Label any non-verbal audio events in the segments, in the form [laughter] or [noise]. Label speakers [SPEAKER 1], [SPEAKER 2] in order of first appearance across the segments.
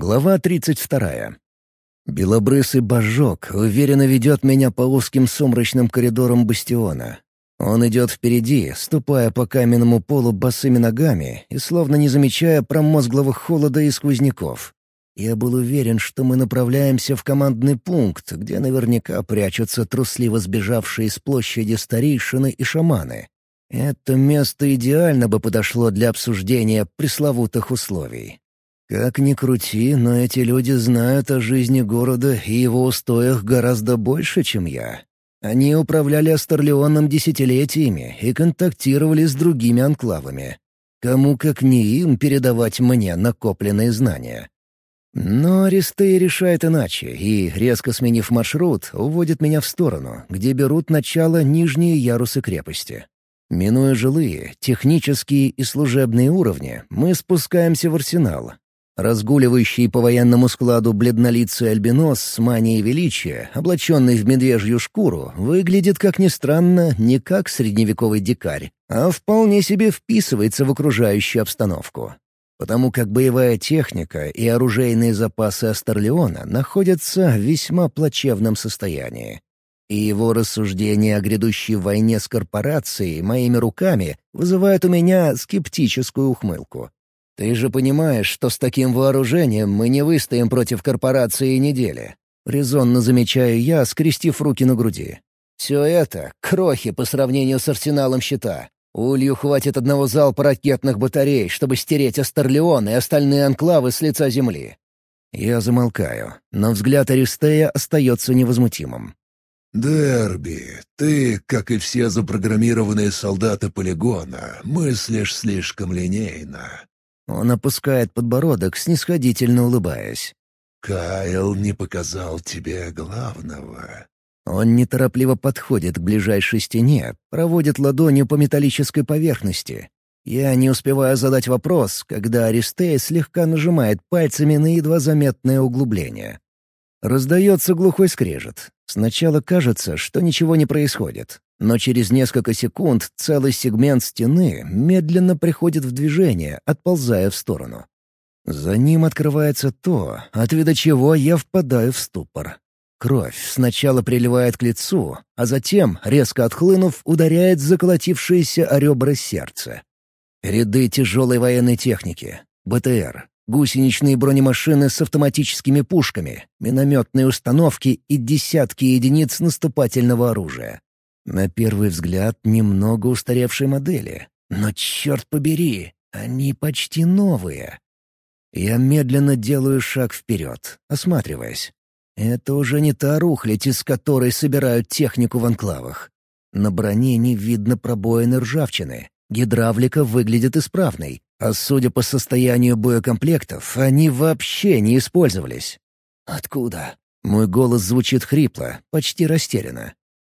[SPEAKER 1] Глава 32. Белобрысый божок уверенно ведет меня по узким сумрачным коридорам бастиона. Он идет впереди, ступая по каменному полу босыми ногами и словно не замечая промозглого холода и сквозняков. Я был уверен, что мы направляемся в командный пункт, где наверняка прячутся трусливо сбежавшие с площади старейшины и шаманы. Это место идеально бы подошло для обсуждения пресловутых условий. Как ни крути, но эти люди знают о жизни города и его устоях гораздо больше, чем я. Они управляли Астерлеоном десятилетиями и контактировали с другими анклавами. Кому как не им передавать мне накопленные знания. Но Аристей решает иначе и, резко сменив маршрут, уводит меня в сторону, где берут начало нижние ярусы крепости. Минуя жилые, технические и служебные уровни, мы спускаемся в арсенал, Разгуливающий по военному складу бледнолицый альбинос с манией величия, облаченный в медвежью шкуру, выглядит, как ни странно, не как средневековый дикарь, а вполне себе вписывается в окружающую обстановку. Потому как боевая техника и оружейные запасы Астерлеона находятся в весьма плачевном состоянии. И его рассуждения о грядущей войне с корпорацией моими руками вызывают у меня скептическую ухмылку. Ты же понимаешь, что с таким вооружением мы не выстоим против корпорации недели. Резонно замечаю я, скрестив руки на груди. Все это — крохи по сравнению с арсеналом щита. Улью хватит одного залпа ракетных батарей, чтобы стереть Астерлеон и остальные анклавы с лица земли. Я замолкаю, но взгляд Аристея остается невозмутимым.
[SPEAKER 2] «Дерби, ты, как и все запрограммированные солдаты полигона, мыслишь слишком линейно.
[SPEAKER 1] Он опускает подбородок, снисходительно улыбаясь.
[SPEAKER 2] «Кайл не показал тебе главного».
[SPEAKER 1] Он неторопливо подходит к ближайшей стене, проводит ладонью по металлической поверхности. Я не успеваю задать вопрос, когда Аристей слегка нажимает пальцами на едва заметное углубление. Раздается глухой скрежет. Сначала кажется, что ничего не происходит. Но через несколько секунд целый сегмент стены медленно приходит в движение, отползая в сторону. За ним открывается то, от вида чего я впадаю в ступор. Кровь сначала приливает к лицу, а затем, резко отхлынув, ударяет заколотившееся о ребра сердце. Ряды тяжелой военной техники, БТР, гусеничные бронемашины с автоматическими пушками, минометные установки и десятки единиц наступательного оружия. На первый взгляд, немного устаревшие модели. Но, черт побери, они почти новые. Я медленно делаю шаг вперед, осматриваясь. Это уже не та рухлядь, из которой собирают технику в анклавах. На броне не видно пробоины ржавчины. Гидравлика выглядит исправной, а судя по состоянию боекомплектов, они вообще не использовались. «Откуда?» Мой голос звучит хрипло, почти растерянно.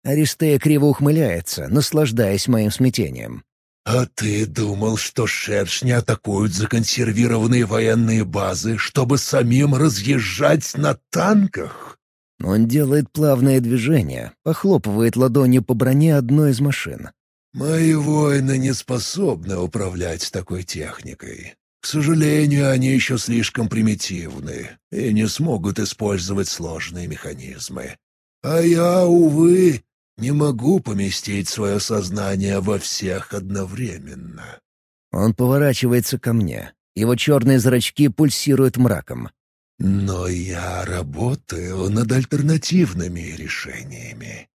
[SPEAKER 1] Аристея криво ухмыляется, наслаждаясь моим смятением.
[SPEAKER 2] «А ты думал, что шершни атакуют законсервированные военные базы, чтобы самим разъезжать на танках?»
[SPEAKER 1] Он делает плавное движение, похлопывает ладонью по броне одной из машин.
[SPEAKER 2] «Мои воины не способны управлять такой техникой. К сожалению, они еще слишком примитивны и не смогут использовать сложные механизмы. А я, увы, не могу поместить свое сознание во всех одновременно».
[SPEAKER 1] Он поворачивается ко мне. Его черные зрачки пульсируют мраком.
[SPEAKER 2] «Но я работаю над альтернативными решениями».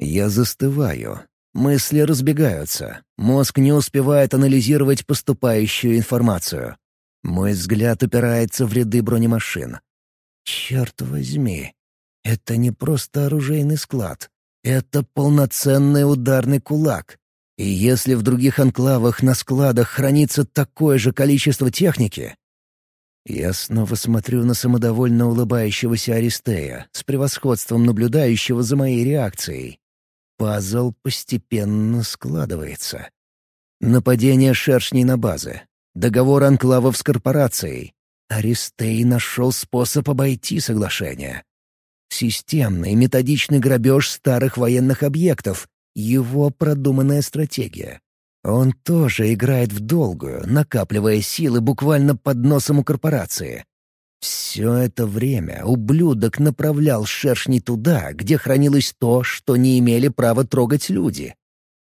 [SPEAKER 1] Я застываю. Мысли разбегаются. Мозг не успевает анализировать поступающую информацию. Мой взгляд упирается в ряды бронемашин. Черт возьми, это не просто оружейный склад. Это полноценный ударный кулак. И если в других анклавах на складах хранится такое же количество техники... Я снова смотрю на самодовольно улыбающегося Аристея, с превосходством наблюдающего за моей реакцией. Пазл постепенно складывается. Нападение шершней на базы. Договор анклавов с корпорацией. Аристей нашел способ обойти соглашение. Системный, методичный грабеж старых военных объектов — его продуманная стратегия. Он тоже играет в долгую, накапливая силы буквально под носом у корпорации. Все это время ублюдок направлял шершни туда, где хранилось то, что не имели права трогать люди.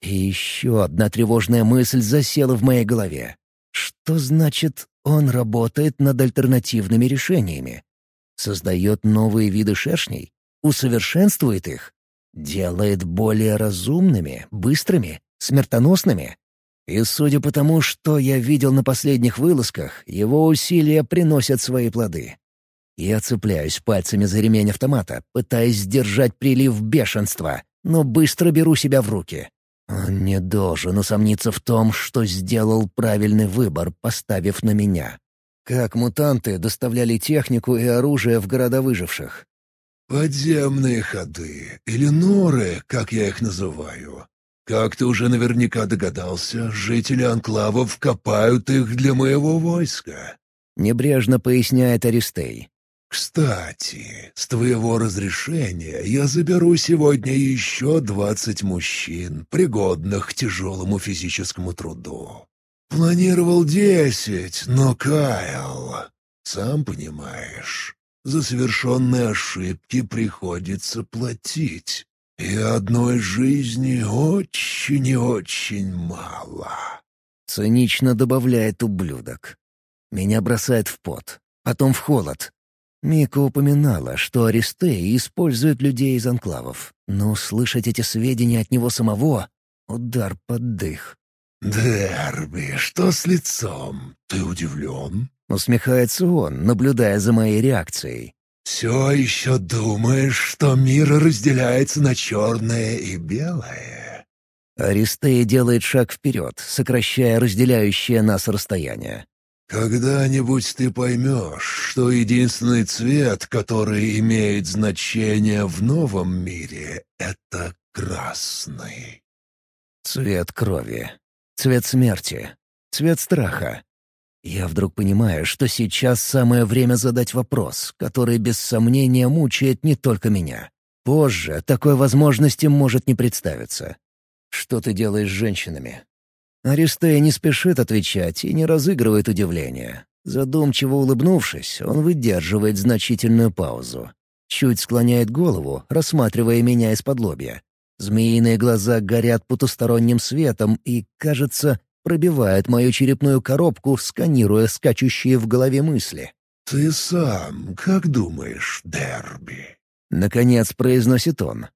[SPEAKER 1] И еще одна тревожная мысль засела в моей голове. Что значит «он работает над альтернативными решениями»? Создает новые виды шершней? Усовершенствует их? Делает более разумными, быстрыми, смертоносными? И судя по тому, что я видел на последних вылазках, его усилия приносят свои плоды. Я цепляюсь пальцами за ремень автомата, пытаясь сдержать прилив бешенства, но быстро беру себя в руки. Он не должен усомниться в том, что сделал правильный выбор, поставив на меня. Как мутанты доставляли технику и оружие в города выживших?
[SPEAKER 2] «Подземные ходы, или норы, как я их называю. Как ты уже наверняка догадался, жители анклавов копают их для моего войска».
[SPEAKER 1] Небрежно поясняет Аристей.
[SPEAKER 2] «Кстати, с твоего разрешения я заберу сегодня еще двадцать мужчин, пригодных к тяжелому физическому труду. Планировал десять, но Кайл, сам понимаешь, за совершенные ошибки приходится платить. И одной жизни очень и очень мало».
[SPEAKER 1] Цинично добавляет ублюдок. Меня бросает в пот, потом в холод, Мика упоминала, что Аристей использует людей из анклавов, но услышать эти сведения от него самого — удар под дых.
[SPEAKER 2] «Дерби, что с лицом? Ты удивлен?»
[SPEAKER 1] — усмехается он, наблюдая за моей реакцией.
[SPEAKER 2] «Все еще думаешь, что мир разделяется на черное и белое?»
[SPEAKER 1] Аристея делает шаг вперед, сокращая разделяющее нас расстояние.
[SPEAKER 2] «Когда-нибудь ты поймешь, что единственный цвет, который имеет значение в новом мире, — это красный».
[SPEAKER 1] Цвет крови. Цвет смерти. Цвет страха. Я вдруг понимаю, что сейчас самое время задать вопрос, который без сомнения мучает не только меня. Позже такой возможности может не представиться. Что ты делаешь с женщинами? Аристея не спешит отвечать и не разыгрывает удивление. Задумчиво улыбнувшись, он выдерживает значительную паузу. Чуть склоняет голову, рассматривая меня из-под лобья. Змеиные глаза горят потусторонним светом и, кажется, пробивают мою черепную коробку, сканируя скачущие в голове мысли.
[SPEAKER 2] «Ты сам как думаешь, Дерби?»
[SPEAKER 1] Наконец произносит он.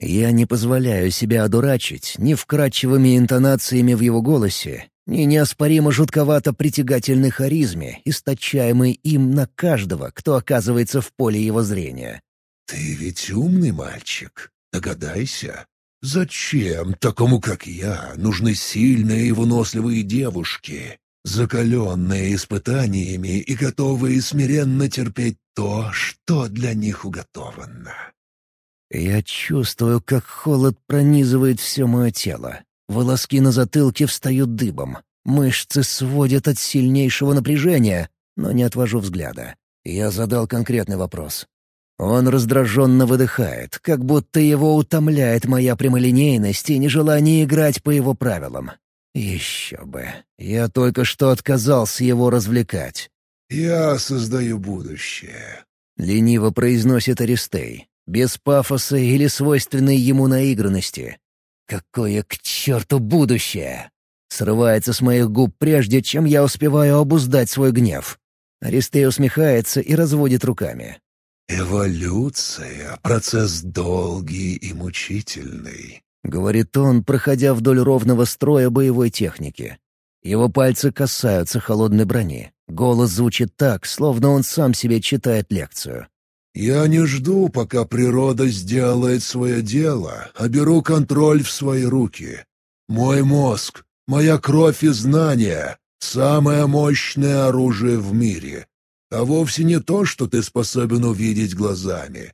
[SPEAKER 1] Я не позволяю себя одурачить ни вкрадчивыми интонациями в его голосе, ни неоспоримо жутковато притягательной харизме, источаемой им на каждого, кто оказывается в поле его зрения.
[SPEAKER 2] «Ты ведь умный мальчик. Догадайся, зачем такому, как я, нужны сильные и выносливые девушки, закаленные испытаниями и готовые смиренно терпеть то, что для них уготовано?»
[SPEAKER 1] Я чувствую, как холод пронизывает все мое тело. Волоски на затылке встают дыбом. Мышцы сводят от сильнейшего напряжения, но не отвожу взгляда. Я задал конкретный вопрос. Он раздраженно выдыхает, как будто его утомляет моя прямолинейность и нежелание играть по его правилам. Еще бы. Я только что отказался его развлекать.
[SPEAKER 2] «Я создаю будущее», —
[SPEAKER 1] лениво произносит Аристей без пафоса или свойственной ему наигранности. «Какое к черту будущее!» Срывается с моих губ прежде, чем я успеваю обуздать свой гнев. Аристей усмехается и разводит руками.
[SPEAKER 2] «Эволюция — процесс долгий и мучительный», —
[SPEAKER 1] говорит он, проходя вдоль ровного строя боевой техники. Его пальцы касаются холодной брони. Голос звучит так, словно он сам себе читает лекцию.
[SPEAKER 2] Я не жду, пока природа сделает свое дело, а беру контроль в свои руки. Мой мозг, моя кровь и знания — самое мощное оружие в мире. А вовсе не то, что ты способен увидеть глазами.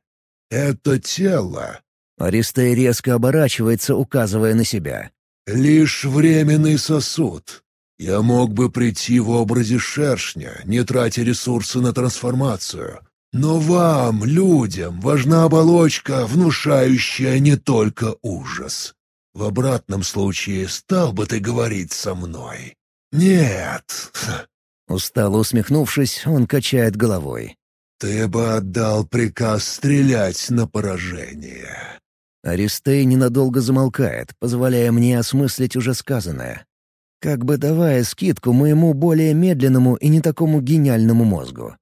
[SPEAKER 2] Это тело.
[SPEAKER 1] Аристей резко оборачивается, указывая на себя.
[SPEAKER 2] «Лишь временный сосуд. Я мог бы прийти в образе шершня, не тратя ресурсы на трансформацию, но вам, людям, важна оболочка, внушающая не только ужас. В обратном случае стал бы ты говорить со мной? Нет. [laughs]
[SPEAKER 1] Устало усмехнувшись, он качает головой.
[SPEAKER 2] ты бы отдал приказ стрелять на поражение».
[SPEAKER 1] Аристей ненадолго замолкает, позволяя мне осмыслить уже сказанное. Как бы давая скидку моему более медленному и не такому гениальному мозгу.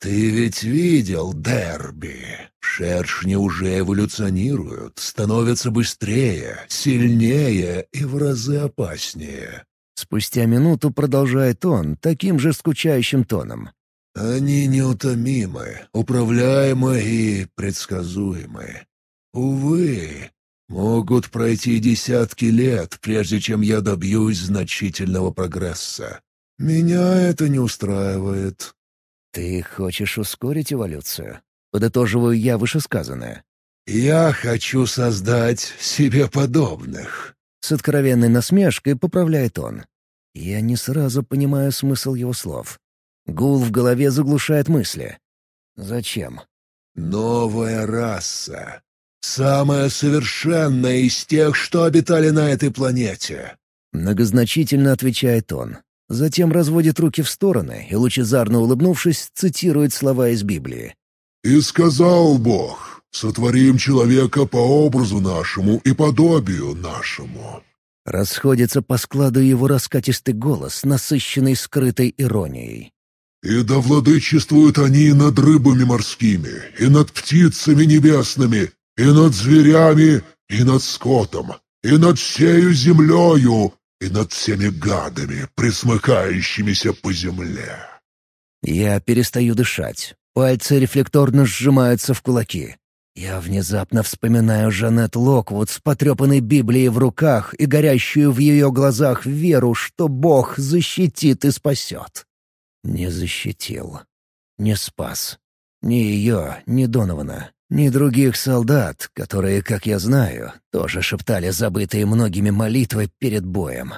[SPEAKER 2] «Ты ведь видел дерби? Шершни уже эволюционируют, становятся быстрее, сильнее и в разы опаснее».
[SPEAKER 1] Спустя минуту продолжает он таким же скучающим тоном.
[SPEAKER 2] «Они неутомимы, управляемы и предсказуемы. Увы, могут пройти десятки лет, прежде чем я добьюсь значительного прогресса. Меня это не устраивает.
[SPEAKER 1] «Ты хочешь ускорить эволюцию?» Подытоживаю я вышесказанное.
[SPEAKER 2] «Я хочу создать себе подобных».
[SPEAKER 1] С откровенной насмешкой поправляет он. Я не сразу понимаю смысл его слов. Гул в голове заглушает мысли. «Зачем?»
[SPEAKER 2] «Новая раса. Самая совершенная из тех, что обитали на этой планете».
[SPEAKER 1] Многозначительно отвечает он. Затем разводит руки в стороны и, лучезарно улыбнувшись, цитирует слова из Библии.
[SPEAKER 2] «И сказал Бог, сотворим человека по образу нашему и подобию нашему».
[SPEAKER 1] Расходится по складу его раскатистый голос, насыщенный скрытой иронией.
[SPEAKER 2] «И да владычествуют они над рыбами морскими, и над птицами небесными, и над зверями, и над скотом, и над всею землею, и над всеми гадами, присмыкающимися по земле».
[SPEAKER 1] Я перестаю дышать. Пальцы рефлекторно сжимаются в кулаки. Я внезапно вспоминаю Жанет Локвуд с потрепанной Библией в руках и горящую в ее глазах веру, что Бог защитит и спасет. Не защитил. Не спас. Ни ее, ни Донована, ни других солдат, которые, как я знаю, тоже шептали забытые многими молитвы перед боем.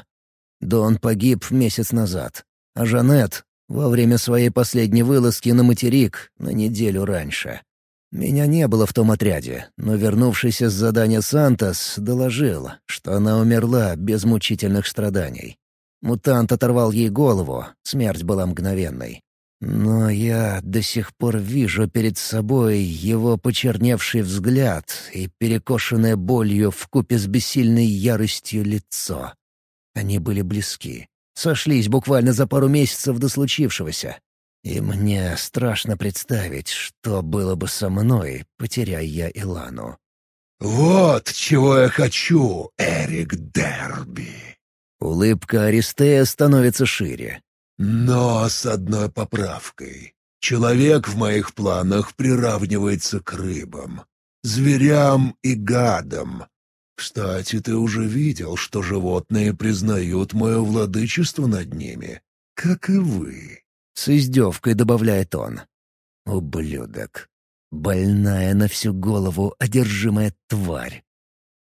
[SPEAKER 1] Дон погиб месяц назад, а Жанет — во время своей последней вылазки на материк на неделю раньше. Меня не было в том отряде, но вернувшийся с задания Сантос доложил, что она умерла без мучительных страданий. Мутант оторвал ей голову, смерть была мгновенной. Но я до сих пор вижу перед собой его почерневший взгляд и перекошенное болью купе с бессильной яростью лицо. Они были близки, сошлись буквально за пару месяцев до случившегося. И мне страшно представить, что было бы со мной, потеряя я Илану.
[SPEAKER 2] «Вот чего я хочу, Эрик Дерби!»
[SPEAKER 1] Улыбка Аристея становится шире.
[SPEAKER 2] Но с одной поправкой. Человек в моих планах приравнивается к рыбам, зверям и гадам. Кстати, ты уже видел, что животные признают мое владычество над ними, как и вы.
[SPEAKER 1] С издевкой добавляет он. Ублюдок. Больная на всю голову одержимая тварь.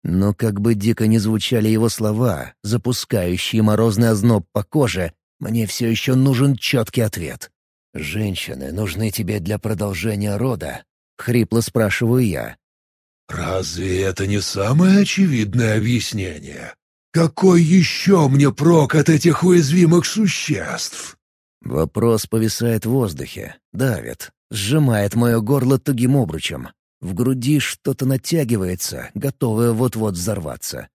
[SPEAKER 1] Но как бы дико не звучали его слова, запускающие морозный озноб по коже, мне все еще нужен четкий ответ. «Женщины нужны тебе для продолжения рода?» — хрипло спрашиваю я.
[SPEAKER 2] «Разве это не самое очевидное объяснение? Какой еще мне прок от этих уязвимых существ?»
[SPEAKER 1] Вопрос повисает в воздухе, давит, сжимает мое горло тугим обручем. В груди что-то натягивается, готовое вот-вот взорваться.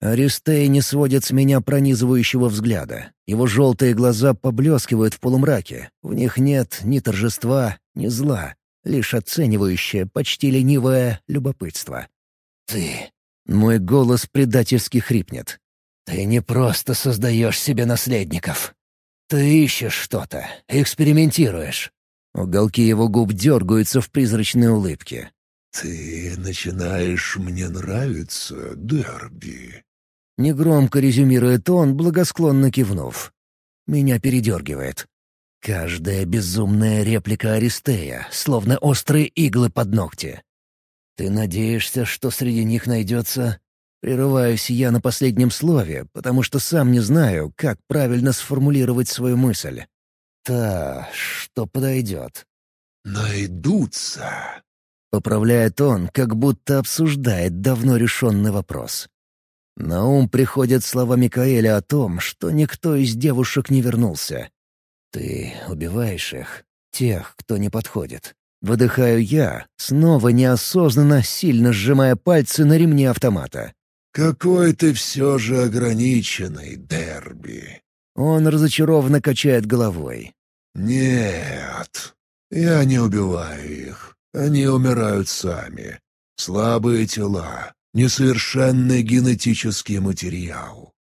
[SPEAKER 1] Аристей не сводит с меня пронизывающего взгляда. Его желтые глаза поблескивают в полумраке. В них нет ни торжества, ни зла, лишь оценивающее, почти ленивое любопытство. «Ты...» — мой голос предательски хрипнет. «Ты не просто создаешь себе наследников. Ты ищешь что-то, экспериментируешь». Уголки его губ дергаются в призрачной улыбке.
[SPEAKER 2] «Ты начинаешь мне нравиться, Дерби»,
[SPEAKER 1] Негромко резюмирует он, благосклонно кивнув. Меня передергивает. Каждая безумная реплика Аристея, словно острые иглы под ногти. «Ты надеешься, что среди них найдется...» Прерываюсь я на последнем слове, потому что сам не знаю, как правильно сформулировать свою мысль. «Та, что подойдет».
[SPEAKER 2] «Найдутся», —
[SPEAKER 1] поправляет он, как будто обсуждает давно решенный вопрос. На ум приходят слова Микаэля о том, что никто из девушек не вернулся. «Ты убиваешь их, тех, кто не подходит. Выдыхаю я, снова неосознанно, сильно сжимая пальцы на ремне автомата.
[SPEAKER 2] «Какой ты все же ограниченный, Дерби!»
[SPEAKER 1] Он разочарованно качает головой.
[SPEAKER 2] «Нет, я не убиваю их. Они умирают сами. Слабые тела, несовершенный генетический материал.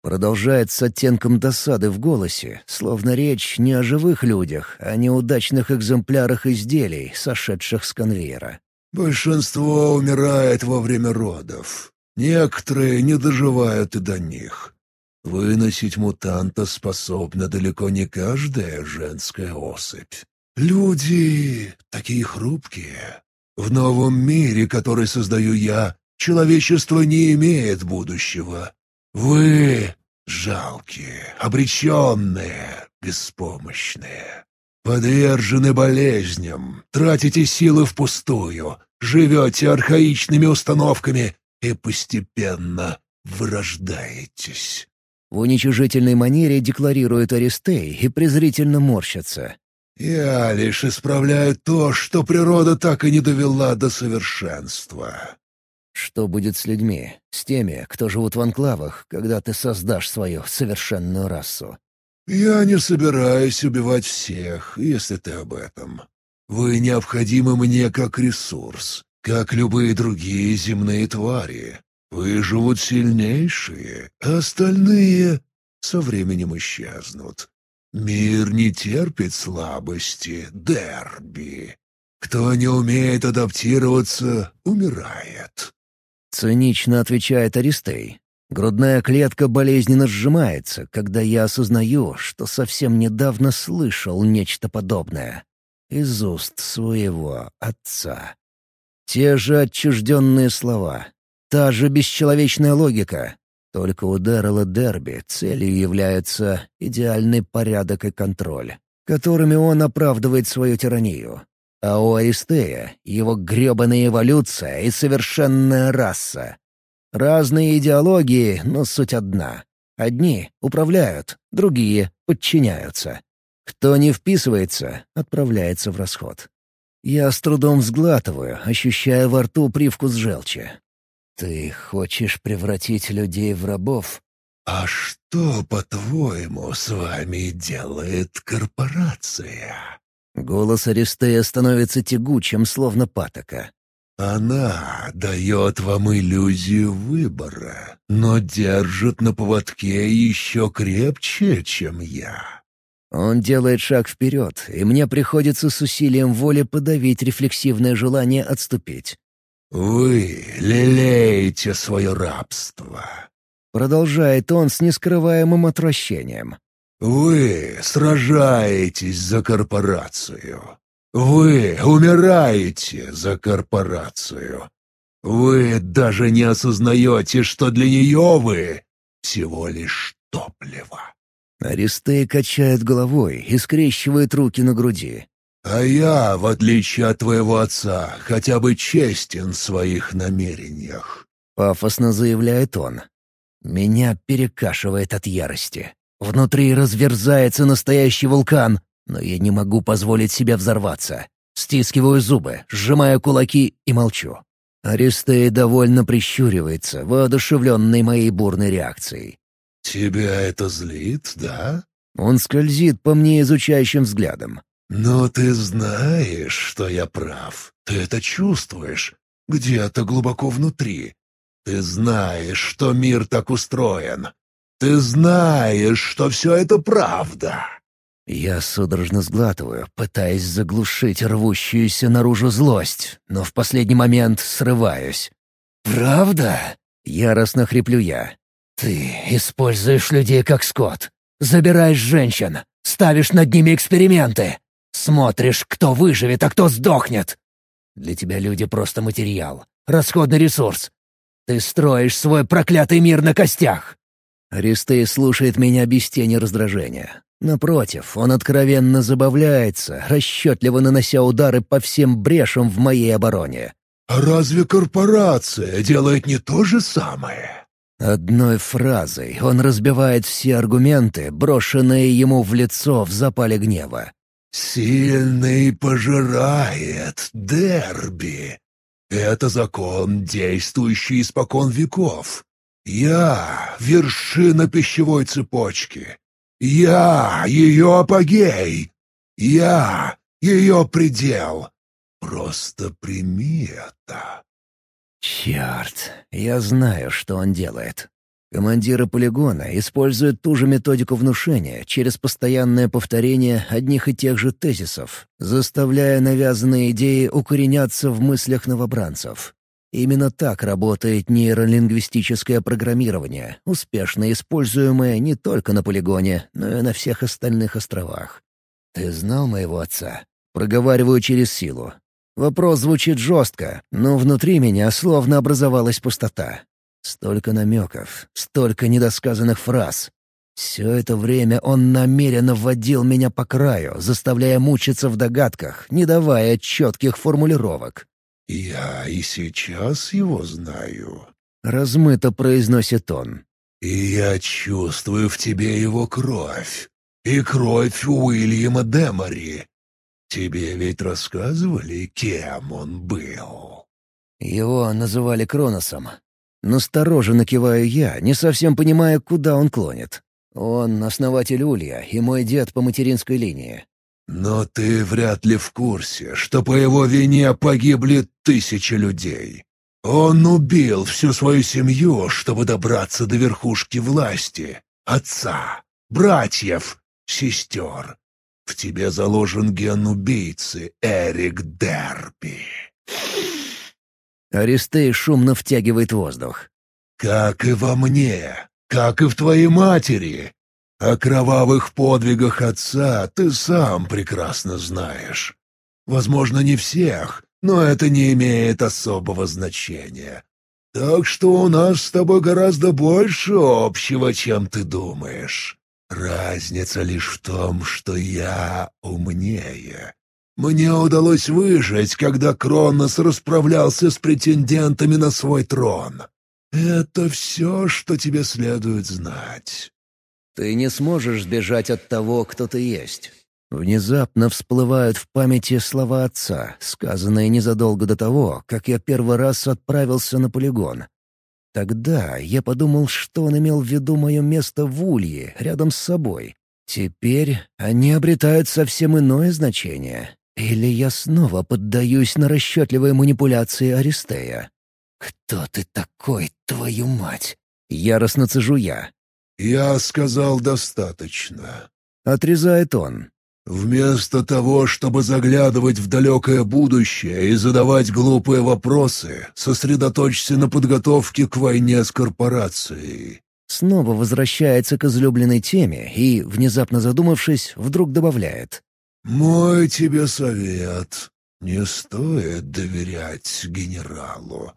[SPEAKER 1] Продолжает с оттенком досады в голосе, словно речь не о живых людях, а о неудачных экземплярах изделий, сошедших с конвейера.
[SPEAKER 2] «Большинство умирает во время родов. Некоторые не доживают и до них. Выносить мутанта способна далеко не каждая женская особь. Люди такие хрупкие. В новом мире, который создаю я, человечество не имеет будущего. Вы жалкие, обреченные, беспомощные. Подвержены болезням, тратите силы впустую, живете архаичными установками и постепенно вырождаетесь.
[SPEAKER 1] В уничижительной манере декларирует Аристей и презрительно морщится.
[SPEAKER 2] «Я лишь исправляю то, что природа так и не довела до совершенства.
[SPEAKER 1] Что будет с людьми, с теми, кто живут в анклавах, когда ты создашь свою совершенную расу?
[SPEAKER 2] «Я не собираюсь убивать всех, если ты об этом. Вы необходимы мне как ресурс, как любые другие земные твари. Выживут сильнейшие, а остальные со временем исчезнут. Мир не терпит слабости, дерби. Кто не умеет адаптироваться, умирает.
[SPEAKER 1] Цинично отвечает Аристей. Грудная клетка болезненно сжимается, когда я осознаю, что совсем недавно слышал нечто подобное. Из уст своего отца. Те же отчужденные слова. Та же бесчеловечная логика. Только у Дэррела Дерби целью является идеальный порядок и контроль, которыми он оправдывает свою тиранию. А у Аристея его гребаная эволюция и совершенная раса. Разные идеологии, но суть одна. Одни управляют, другие подчиняются. Кто не вписывается, отправляется в расход. Я с трудом сглатываю, ощущая во рту привкус желчи. «Ты хочешь превратить людей в рабов?»
[SPEAKER 2] «А что, по-твоему, с вами делает корпорация?»
[SPEAKER 1] Голос Аристея становится тягучим, словно патока.
[SPEAKER 2] «Она дает вам иллюзию выбора, но держит на поводке еще крепче, чем я».
[SPEAKER 1] Он делает шаг вперед, и мне приходится с усилием воли подавить рефлексивное желание отступить.
[SPEAKER 2] «Вы лелеете свое рабство», —
[SPEAKER 1] продолжает он с нескрываемым отвращением.
[SPEAKER 2] Вы сражаетесь за корпорацию. Вы умираете за корпорацию. Вы даже не осознаете, что для нее вы всего лишь топливо.
[SPEAKER 1] Аристей качает головой и скрещивает руки на груди.
[SPEAKER 2] А я, в отличие от твоего отца, хотя бы честен в своих намерениях.
[SPEAKER 1] Пафосно заявляет он. Меня перекашивает от ярости. Внутри разверзается настоящий вулкан, но я не могу позволить себе взорваться. Стискиваю зубы, сжимаю кулаки и молчу. Аристей довольно прищуривается, воодушевленный моей бурной реакцией.
[SPEAKER 2] «Тебя это злит, да?»
[SPEAKER 1] Он скользит по мне изучающим взглядом.
[SPEAKER 2] «Но ты знаешь, что я прав. Ты это чувствуешь. Где-то глубоко внутри. Ты знаешь, что мир так устроен. Ты знаешь, что все это правда!»
[SPEAKER 1] Я судорожно сглатываю, пытаясь заглушить рвущуюся наружу злость, но в последний момент срываюсь. «Правда?» — яростно хриплю я. «Ты используешь людей как скот, забираешь женщин, ставишь над ними эксперименты, смотришь, кто выживет, а кто сдохнет. Для тебя люди просто материал, расходный ресурс. Ты строишь свой проклятый мир на костях. Аристей слушает меня без тени раздражения. Напротив, он откровенно забавляется, расчетливо нанося удары по всем брешам в моей обороне.
[SPEAKER 2] «А разве корпорация делает не то же самое?»
[SPEAKER 1] Одной фразой он разбивает все аргументы, брошенные ему в лицо в запале гнева.
[SPEAKER 2] «Сильный пожирает, Дерби. Это закон, действующий испокон веков. Я — вершина пищевой цепочки. Я — ее апогей. Я — ее предел. Просто прими это».
[SPEAKER 1] «Черт, я знаю, что он делает. Командиры полигона используют ту же методику внушения через постоянное повторение одних и тех же тезисов, заставляя навязанные идеи укореняться в мыслях новобранцев. Именно так работает нейролингвистическое программирование, успешно используемое не только на полигоне, но и на всех остальных островах. «Ты знал моего отца?» Проговариваю через силу. Вопрос звучит жестко, но внутри меня словно образовалась пустота. Столько намеков, столько недосказанных фраз. Все это время он намеренно вводил меня по краю, заставляя мучиться в догадках, не давая четких формулировок.
[SPEAKER 2] «Я и сейчас его знаю», —
[SPEAKER 1] размыто произносит он.
[SPEAKER 2] «И я чувствую в тебе его кровь. И кровь Уильяма Демори. Тебе ведь рассказывали, кем он был?»
[SPEAKER 1] Его называли Кроносом, Настороженно киваю я, не совсем понимая, куда он клонит. Он основатель Улья и мой дед по материнской линии.
[SPEAKER 2] «Но ты вряд ли в курсе, что по его вине погибли тысячи людей. Он убил всю свою семью, чтобы добраться до верхушки власти. Отца, братьев, сестер. В тебе заложен ген убийцы Эрик Дерби».
[SPEAKER 1] Аристей шумно втягивает воздух.
[SPEAKER 2] «Как и во мне, как и в твоей матери. О кровавых подвигах отца ты сам прекрасно знаешь. Возможно, не всех, но это не имеет особого значения. Так что у нас с тобой гораздо больше общего, чем ты думаешь. Разница лишь в том, что я умнее. Мне удалось выжить, когда Кронос расправлялся с претендентами на свой трон. Это все, что тебе следует знать.
[SPEAKER 1] Ты не сможешь сбежать от того, кто ты есть. Внезапно всплывают в памяти слова отца, сказанные незадолго до того, как я первый раз отправился на полигон. Тогда я подумал, что он имел в виду мое место в Улье, рядом с собой. Теперь они обретают совсем иное значение. Или я снова поддаюсь на расчетливые манипуляции Аристея? «Кто ты такой, твою мать?» Яростно цежу я.
[SPEAKER 2] «Я сказал достаточно», —
[SPEAKER 1] отрезает он.
[SPEAKER 2] «Вместо того, чтобы заглядывать в далекое будущее и задавать глупые вопросы, сосредоточься на подготовке к войне с корпорацией».
[SPEAKER 1] Снова возвращается к излюбленной теме и, внезапно задумавшись, вдруг добавляет.
[SPEAKER 2] «Мой тебе совет. Не стоит доверять генералу.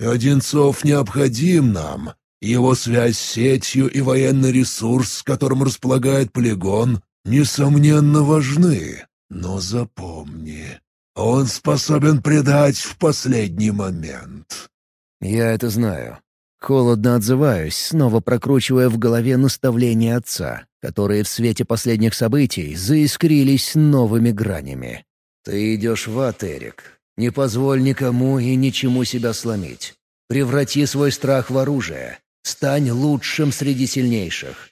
[SPEAKER 2] Одинцов необходим нам. Его связь с сетью и военный ресурс, которым располагает полигон, несомненно важны. Но запомни, он способен предать в последний момент».
[SPEAKER 1] «Я это знаю. Холодно отзываюсь, снова прокручивая в голове наставления отца, которые в свете последних событий заискрились новыми гранями. «Ты идешь в ад, Эрик. Не позволь никому и ничему себя сломить. Преврати свой страх в оружие. Стань лучшим среди сильнейших.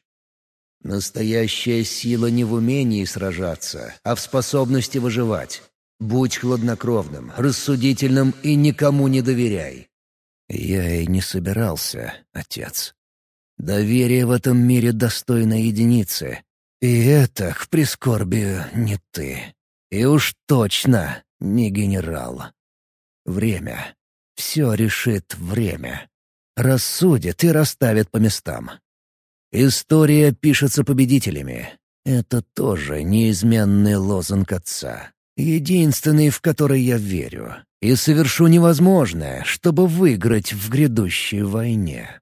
[SPEAKER 1] Настоящая сила не в умении сражаться, а в способности выживать. Будь хладнокровным, рассудительным и никому не доверяй. Я и не собирался, отец. Доверие в этом мире достойно единицы. И это, к прискорбию, не ты. И уж точно не генерал. Время. Все решит время. Рассудит и расставит по местам. История пишется победителями. Это тоже неизменный лозунг отца. Единственный, в который я верю и совершу невозможное, чтобы выиграть в грядущей войне.